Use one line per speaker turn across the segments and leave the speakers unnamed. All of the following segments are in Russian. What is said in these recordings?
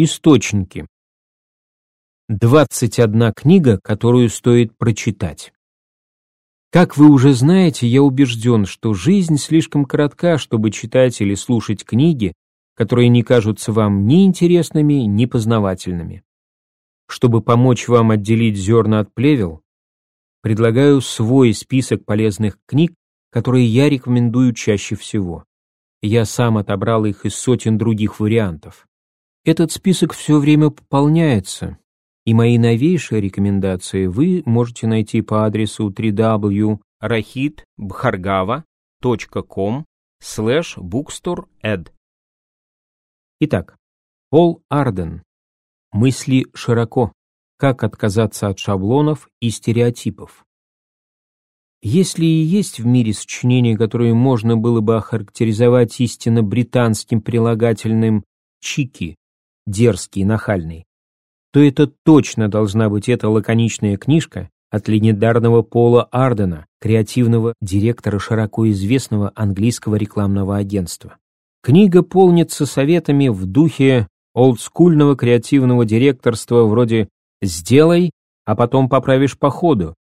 Источники. 21 книга, которую стоит прочитать. Как вы уже знаете, я убежден, что жизнь слишком коротка, чтобы читать или слушать книги, которые не кажутся вам ни интересными, ни познавательными. Чтобы помочь вам отделить зерна от плевел, предлагаю свой список полезных книг, которые я рекомендую чаще всего. Я сам отобрал их из сотен других вариантов. Этот список все время пополняется, и мои новейшие рекомендации вы можете найти по адресу www.rahitbhargava.com slash bookstore.ed. Итак, Пол Арден. Мысли широко. Как отказаться от шаблонов и стереотипов. Если и есть в мире сочинения, которые можно было бы охарактеризовать истинно британским прилагательным «чики», дерзкий, нахальный, то это точно должна быть эта лаконичная книжка от легендарного Пола Ардена, креативного директора широко известного английского рекламного агентства. Книга полнится советами в духе олдскульного креативного директорства вроде «сделай, а потом поправишь по ходу»,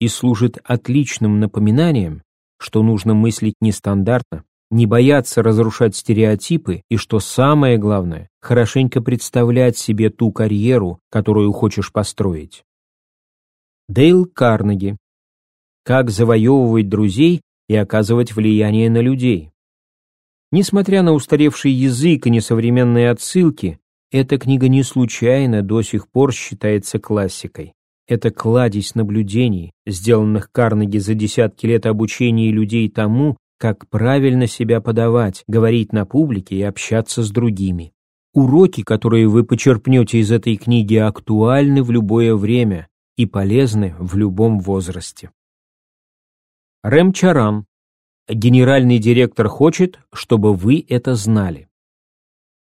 и служит отличным напоминанием, что нужно мыслить нестандартно, не бояться разрушать стереотипы и, что самое главное, хорошенько представлять себе ту карьеру, которую хочешь построить. Дейл Карнеги. Как завоевывать друзей и оказывать влияние на людей. Несмотря на устаревший язык и несовременные отсылки, эта книга не случайно до сих пор считается классикой. Это кладезь наблюдений, сделанных Карнеги за десятки лет обучения людей тому, как правильно себя подавать, говорить на публике и общаться с другими. Уроки, которые вы почерпнете из этой книги, актуальны в любое время и полезны в любом возрасте. Рэм Чаран. Генеральный директор хочет, чтобы вы это знали.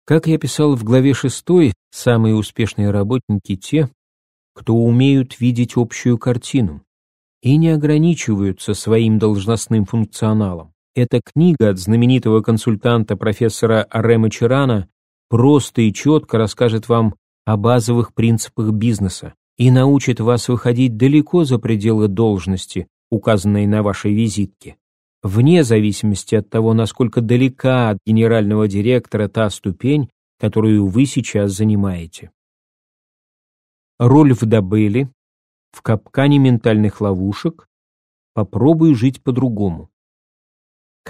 Как я писал в главе 6, самые успешные работники те, кто умеют видеть общую картину и не ограничиваются своим должностным функционалом. Эта книга от знаменитого консультанта профессора Арема Чирана просто и четко расскажет вам о базовых принципах бизнеса и научит вас выходить далеко за пределы должности, указанной на вашей визитке. Вне зависимости от того, насколько далека от генерального директора та ступень, которую вы сейчас занимаете. Роль в Добеле, в капкане ментальных ловушек, попробуй жить по-другому.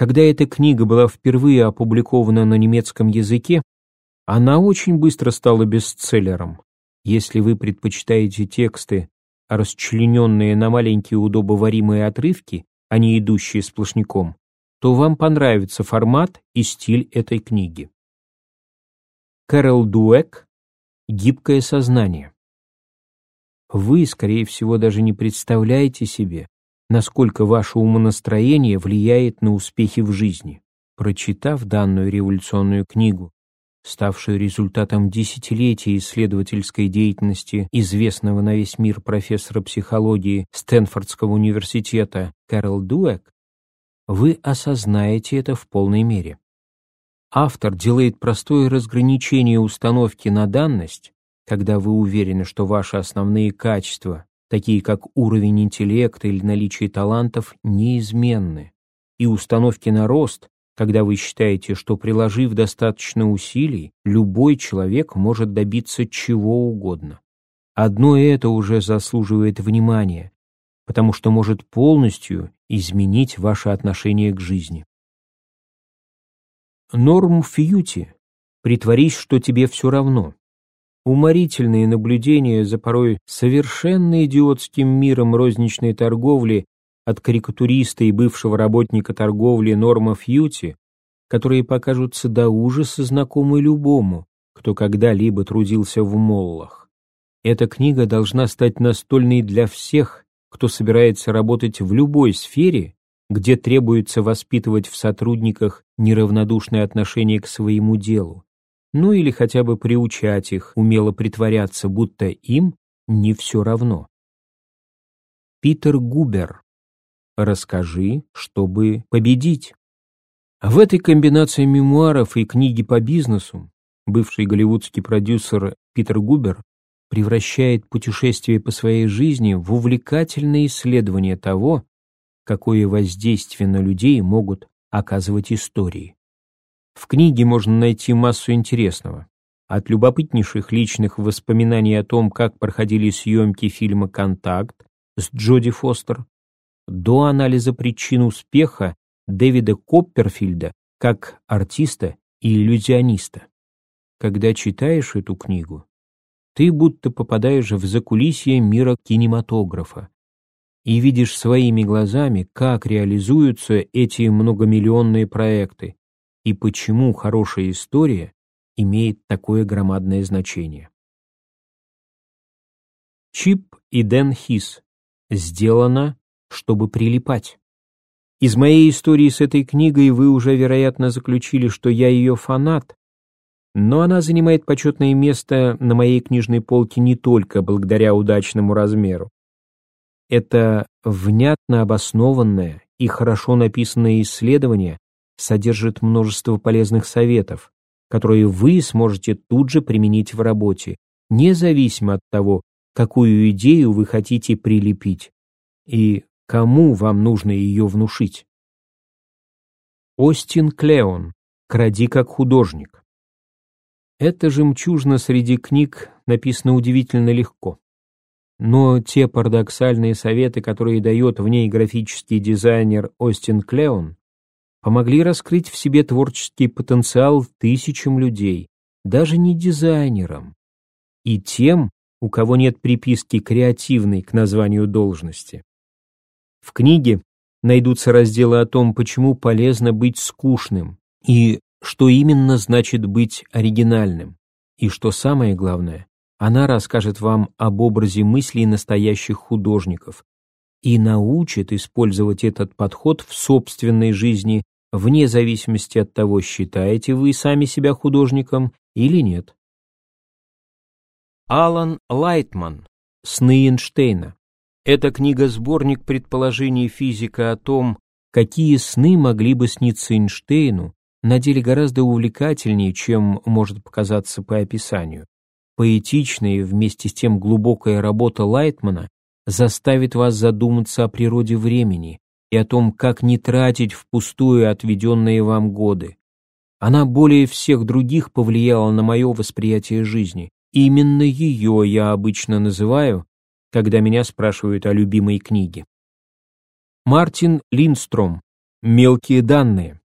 Когда эта книга была впервые опубликована на немецком языке, она очень быстро стала бестселлером. Если вы предпочитаете тексты, расчлененные на маленькие удобоваримые отрывки, а не идущие сплошняком, то вам понравится формат и стиль этой книги. Кэрол Дуэк «Гибкое сознание». Вы, скорее всего, даже не представляете себе, насколько ваше умонастроение влияет на успехи в жизни. Прочитав данную революционную книгу, ставшую результатом десятилетий исследовательской деятельности известного на весь мир профессора психологии Стэнфордского университета Кэрол Дуэк, вы осознаете это в полной мере. Автор делает простое разграничение установки на данность когда вы уверены, что ваши основные качества, такие как уровень интеллекта или наличие талантов, неизменны, и установки на рост, когда вы считаете, что приложив достаточно усилий, любой человек может добиться чего угодно. Одно это уже заслуживает внимания, потому что может полностью изменить ваше отношение к жизни. Норм Фьюти. Притворись, что тебе все равно. Уморительные наблюдения за порой совершенно идиотским миром розничной торговли от карикатуриста и бывшего работника торговли Норма Фьюти, которые покажутся до ужаса знакомы любому, кто когда-либо трудился в моллах. Эта книга должна стать настольной для всех, кто собирается работать в любой сфере, где требуется воспитывать в сотрудниках неравнодушное отношение к своему делу, ну или хотя бы приучать их умело притворяться, будто им не все равно. Питер Губер. Расскажи, чтобы победить. В этой комбинации мемуаров и книги по бизнесу бывший голливудский продюсер Питер Губер, превращает путешествие по своей жизни в увлекательное исследование того, какое воздействие на людей могут оказывать истории. В книге можно найти массу интересного. От любопытнейших личных воспоминаний о том, как проходили съемки фильма «Контакт» с Джоди Фостер, до анализа причин успеха Дэвида Копперфильда как артиста и иллюзиониста. Когда читаешь эту книгу, ты будто попадаешь в закулисье мира кинематографа и видишь своими глазами, как реализуются эти многомиллионные проекты и почему хорошая история имеет такое громадное значение. Чип и Дэн Хис. Сделано, чтобы прилипать. Из моей истории с этой книгой вы уже, вероятно, заключили, что я ее фанат, но она занимает почетное место на моей книжной полке не только благодаря удачному размеру. Это внятно обоснованное и хорошо написанное исследование содержит множество полезных советов, которые вы сможете тут же применить в работе, независимо от того, какую идею вы хотите прилепить и кому вам нужно ее внушить. Остин Клеон. Кради как художник. Эта жемчужина среди книг написана удивительно легко. Но те парадоксальные советы, которые дает в ней графический дизайнер Остин Клеон, помогли раскрыть в себе творческий потенциал тысячам людей, даже не дизайнерам, и тем, у кого нет приписки «креативный» к названию должности. В книге найдутся разделы о том, почему полезно быть скучным, и что именно значит быть оригинальным, и что самое главное, она расскажет вам об образе мыслей настоящих художников и научит использовать этот подход в собственной жизни вне зависимости от того, считаете вы сами себя художником или нет. Алан Лайтман. Сны Эйнштейна. Эта книга-сборник предположений физика о том, какие сны могли бы сниться Эйнштейну, на деле гораздо увлекательнее, чем может показаться по описанию. Поэтичная и вместе с тем глубокая работа Лайтмана заставит вас задуматься о природе времени, и о том, как не тратить впустую отведенные вам годы. Она более всех других повлияла на мое восприятие жизни. Именно ее я обычно называю, когда меня спрашивают о любимой книге. Мартин Линдстром. Мелкие данные.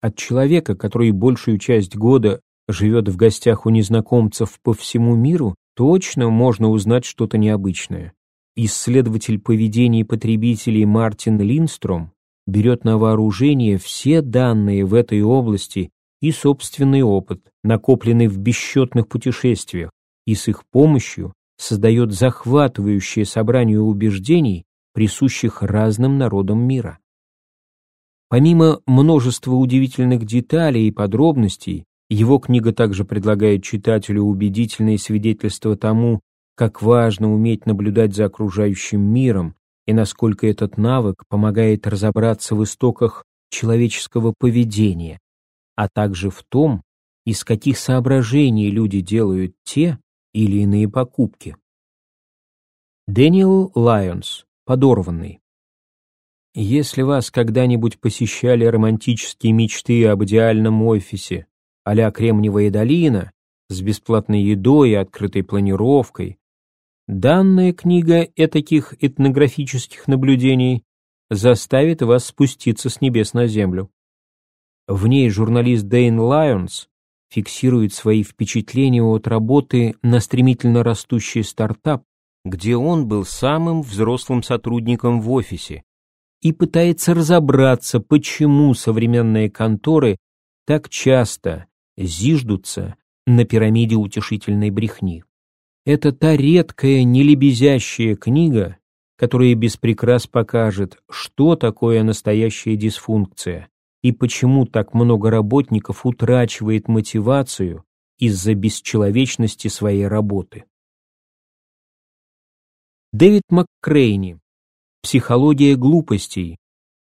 От человека, который большую часть года живет в гостях у незнакомцев по всему миру, точно можно узнать что-то необычное. Исследователь поведения потребителей Мартин Линстром берет на вооружение все данные в этой области и собственный опыт, накопленный в бесчетных путешествиях, и с их помощью создает захватывающее собрание убеждений, присущих разным народам мира. Помимо множества удивительных деталей и подробностей, его книга также предлагает читателю убедительные свидетельства тому, как важно уметь наблюдать за окружающим миром и насколько этот навык помогает разобраться в истоках человеческого поведения, а также в том, из каких соображений люди делают те или иные покупки. Дэниел Лайонс, подорванный. Если вас когда-нибудь посещали романтические мечты об идеальном офисе а-ля Кремниевая долина с бесплатной едой и открытой планировкой, Данная книга этаких этнографических наблюдений заставит вас спуститься с небес на землю. В ней журналист Дэйн Лайонс фиксирует свои впечатления от работы на стремительно растущий стартап, где он был самым взрослым сотрудником в офисе, и пытается разобраться, почему современные конторы так часто зиждутся на пирамиде утешительной брехни. Это та редкая, нелебезящая книга, которая без прикрас покажет, что такое настоящая дисфункция и почему так много работников утрачивает мотивацию из-за бесчеловечности своей работы. Дэвид МакКрейни. Психология глупостей.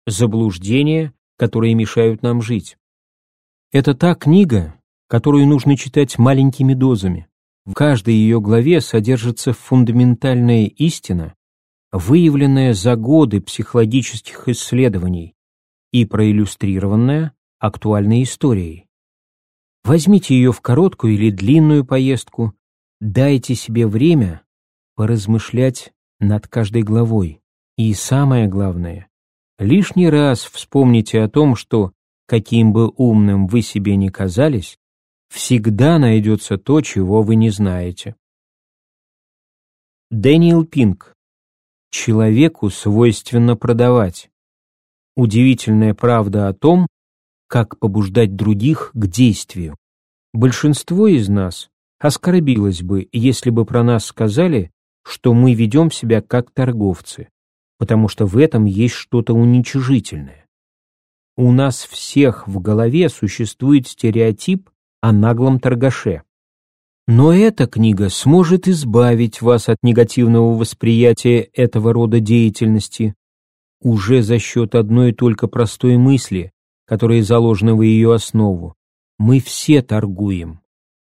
Заблуждения, которые мешают нам жить. Это та книга, которую нужно читать маленькими дозами. В каждой ее главе содержится фундаментальная истина, выявленная за годы психологических исследований и проиллюстрированная актуальной историей. Возьмите ее в короткую или длинную поездку, дайте себе время поразмышлять над каждой главой. И самое главное, лишний раз вспомните о том, что, каким бы умным вы себе ни казались, всегда найдется то, чего вы не знаете. Дэниел Пинк. Человеку свойственно продавать. Удивительная правда о том, как побуждать других к действию. Большинство из нас оскорбилось бы, если бы про нас сказали, что мы ведем себя как торговцы, потому что в этом есть что-то уничижительное. У нас всех в голове существует стереотип о наглом торгаше. Но эта книга сможет избавить вас от негативного восприятия этого рода деятельности уже за счет одной только простой мысли, которая заложена в ее основу. Мы все торгуем.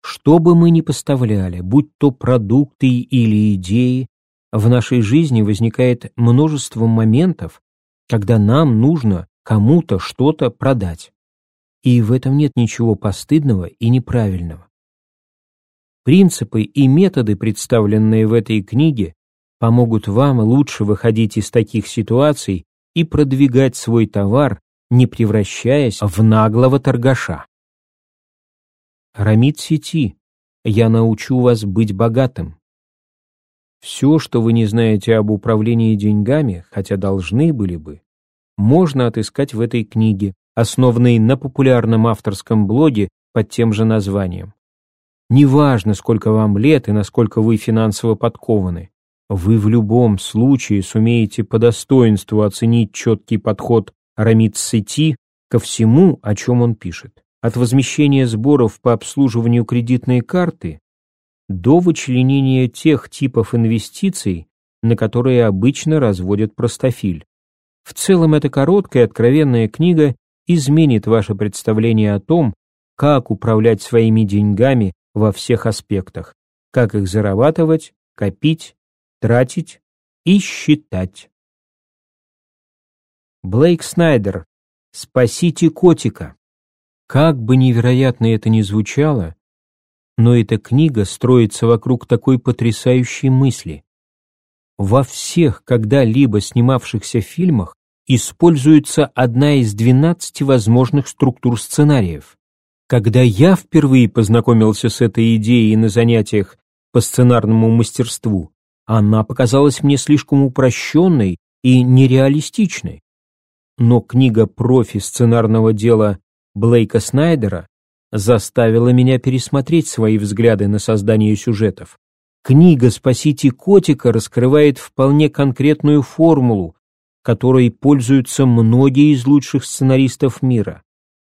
Что бы мы ни поставляли, будь то продукты или идеи, в нашей жизни возникает множество моментов, когда нам нужно кому-то что-то продать. И в этом нет ничего постыдного и неправильного. Принципы и методы, представленные в этой книге, помогут вам лучше выходить из таких ситуаций и продвигать свой товар не превращаясь в наглого торгаша. Рамид Сети, я научу вас быть богатым. Все, что вы не знаете об управлении деньгами, хотя должны были бы, можно отыскать в этой книге, основанной на популярном авторском блоге под тем же названием. Неважно, сколько вам лет и насколько вы финансово подкованы, вы в любом случае сумеете по достоинству оценить четкий подход Рамид Сети ко всему, о чем он пишет. От возмещения сборов по обслуживанию кредитной карты до вычленения тех типов инвестиций, на которые обычно разводят простофиль. В целом эта короткая откровенная книга изменит ваше представление о том, как управлять своими деньгами во всех аспектах, как их зарабатывать, копить, тратить и считать. Блейк Снайдер «Спасите котика». Как бы невероятно это ни звучало, но эта книга строится вокруг такой потрясающей мысли. Во всех когда-либо снимавшихся фильмах используется одна из 12 возможных структур сценариев. Когда я впервые познакомился с этой идеей на занятиях по сценарному мастерству, она показалась мне слишком упрощенной и нереалистичной но книга профи сценарного дела Блейка Снайдера заставила меня пересмотреть свои взгляды на создание сюжетов. Книга «Спасите котика» раскрывает вполне конкретную формулу, которой пользуются многие из лучших сценаристов мира.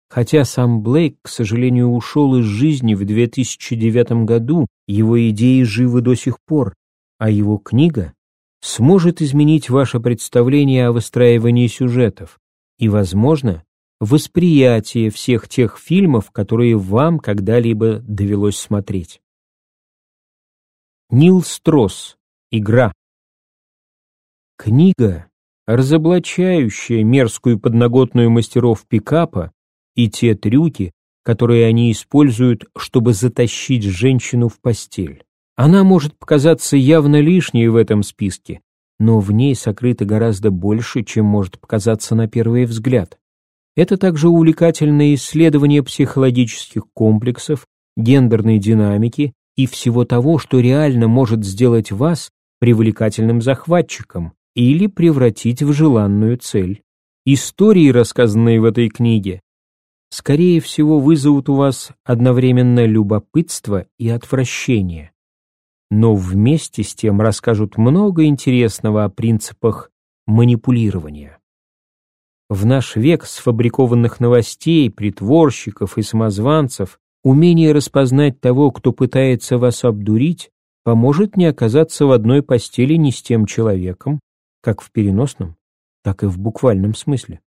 Хотя сам Блейк, к сожалению, ушел из жизни в 2009 году, его идеи живы до сих пор, а его книга сможет изменить ваше представление о выстраивании сюжетов и, возможно, восприятие всех тех фильмов, которые вам когда-либо довелось смотреть. Нил Стросс. Игра. Книга, разоблачающая мерзкую подноготную мастеров пикапа и те трюки, которые они используют, чтобы затащить женщину в постель. Она может показаться явно лишней в этом списке, но в ней сокрыто гораздо больше, чем может показаться на первый взгляд. Это также увлекательное исследование психологических комплексов, гендерной динамики и всего того, что реально может сделать вас привлекательным захватчиком или превратить в желанную цель. Истории, рассказанные в этой книге, скорее всего вызовут у вас одновременно любопытство и отвращение но вместе с тем расскажут много интересного о принципах манипулирования. В наш век сфабрикованных новостей, притворщиков и самозванцев умение распознать того, кто пытается вас обдурить, поможет не оказаться в одной постели не с тем человеком, как в переносном, так и в буквальном смысле.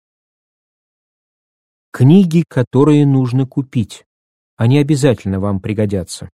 Книги, которые нужно купить. они обязательно вам пригодятся.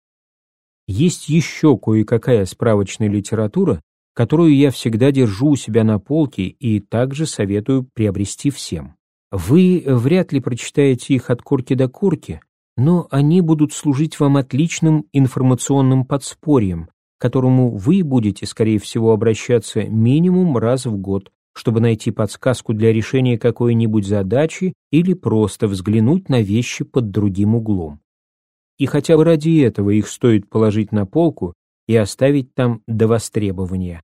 Есть еще кое-какая справочная литература, которую я всегда держу у себя на полке и также советую приобрести всем. Вы вряд ли прочитаете их от корки до корки, но они будут служить вам отличным информационным подспорьем, которому вы будете, скорее всего, обращаться минимум раз в год, чтобы найти подсказку для решения какой-нибудь задачи или просто взглянуть на вещи под другим углом. И хотя бы ради этого их стоит положить на полку и оставить там до востребования.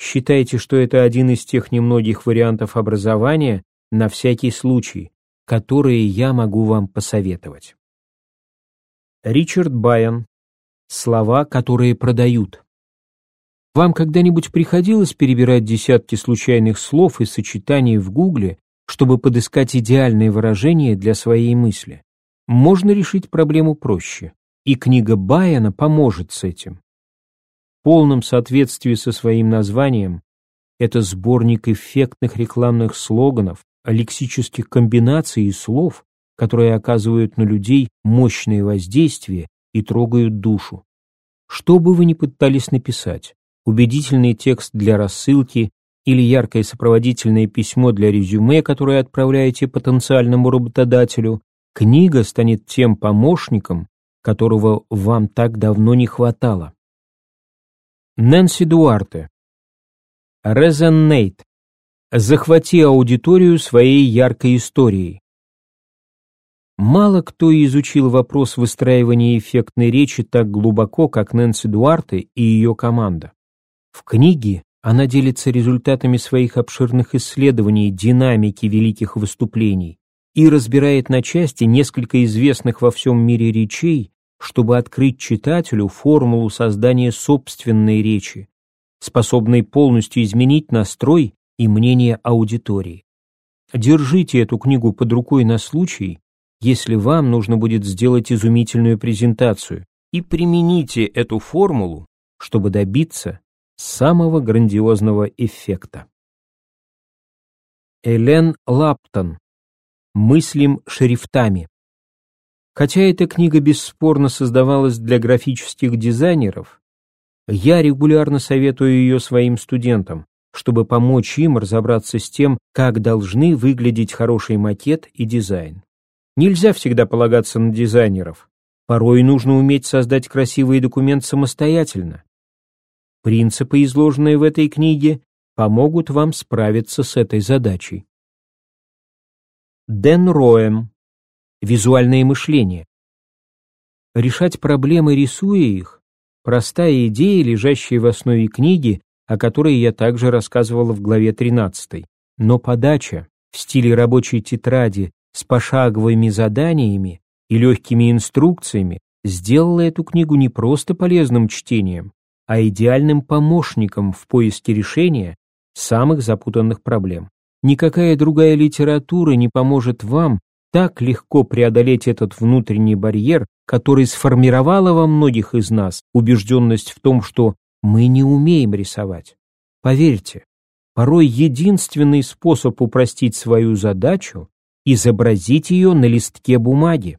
Считайте, что это один из тех немногих вариантов образования на всякий случай, которые я могу вам посоветовать. Ричард Байон. Слова, которые продают. Вам когда-нибудь приходилось перебирать десятки случайных слов и сочетаний в Гугле, чтобы подыскать идеальные выражения для своей мысли? можно решить проблему проще, и книга Байена поможет с этим. В полном соответствии со своим названием это сборник эффектных рекламных слоганов, лексических комбинаций и слов, которые оказывают на людей мощное воздействие и трогают душу. Что бы вы ни пытались написать, убедительный текст для рассылки или яркое сопроводительное письмо для резюме, которое отправляете потенциальному работодателю, Книга станет тем помощником, которого вам так давно не хватало. Нэнси Дуарте. Резоннейт. Захвати аудиторию своей яркой историей. Мало кто изучил вопрос выстраивания эффектной речи так глубоко, как Нэнси Дуарте и ее команда. В книге она делится результатами своих обширных исследований динамики великих выступлений, и разбирает на части несколько известных во всем мире речей, чтобы открыть читателю формулу создания собственной речи, способной полностью изменить настрой и мнение аудитории. Держите эту книгу под рукой на случай, если вам нужно будет сделать изумительную презентацию, и примените эту формулу, чтобы добиться самого грандиозного эффекта. Элен Лаптон мыслим шрифтами. Хотя эта книга бесспорно создавалась для графических дизайнеров, я регулярно советую ее своим студентам, чтобы помочь им разобраться с тем, как должны выглядеть хороший макет и дизайн. Нельзя всегда полагаться на дизайнеров. Порой нужно уметь создать красивый документ самостоятельно. Принципы, изложенные в этой книге, помогут вам справиться с этой задачей. Дэн Роэм. Визуальное мышление. Решать проблемы, рисуя их, простая идея, лежащая в основе книги, о которой я также рассказывала в главе 13. Но подача в стиле рабочей тетради с пошаговыми заданиями и легкими инструкциями сделала эту книгу не просто полезным чтением, а идеальным помощником в поиске решения самых запутанных проблем. Никакая другая литература не поможет вам так легко преодолеть этот внутренний барьер, который сформировала во многих из нас убежденность в том, что мы не умеем рисовать. Поверьте, порой единственный способ упростить свою задачу – изобразить ее на листке бумаги.